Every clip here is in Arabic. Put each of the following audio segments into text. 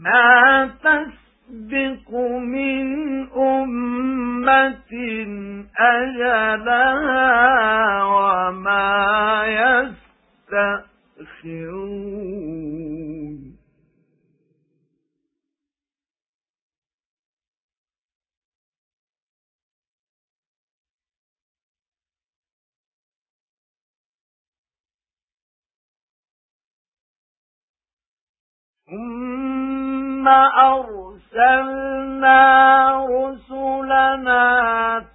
ما تسبق من أمة أجلها وما يستأخرون. ثُمَّ أَرْسَلْنَا رُسُلَنَا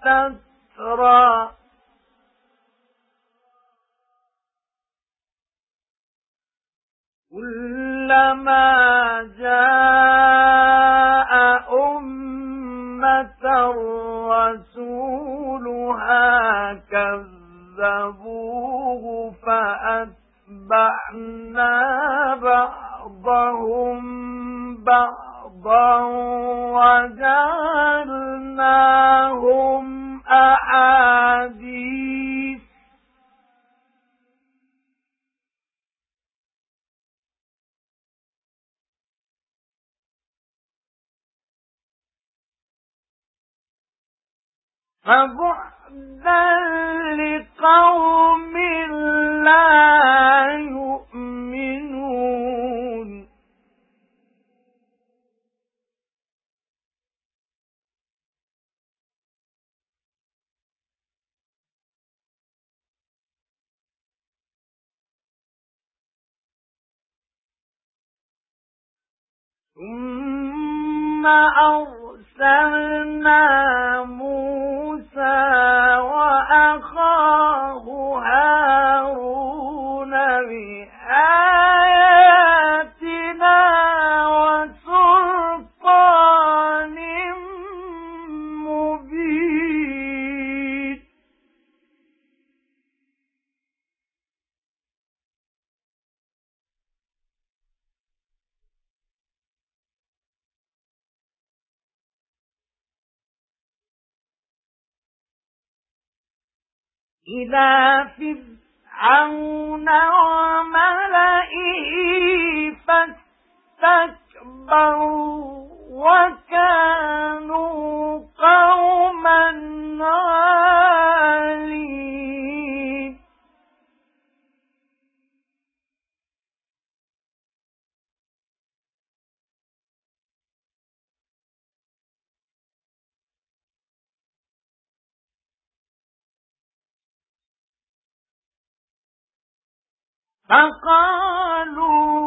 تَتْرَى كُلَّمَا جَاءَ أُمَّةً رَسُولُهَا كَذَّبُوهُ فَأَتْبَعْنَا بَعْضَهُمْ بَعْضًا وَجَعَلْنَاهُمْ أَحَادِيثَ فَبُعْدًا لِقَوْمٍ ثُمَّ أَرْسَلْنَا إِلَى فِرْعَوْنَ وَمَلَئِهِ فَاسْتَكْبَرُوا وَكَانُوا فقالوا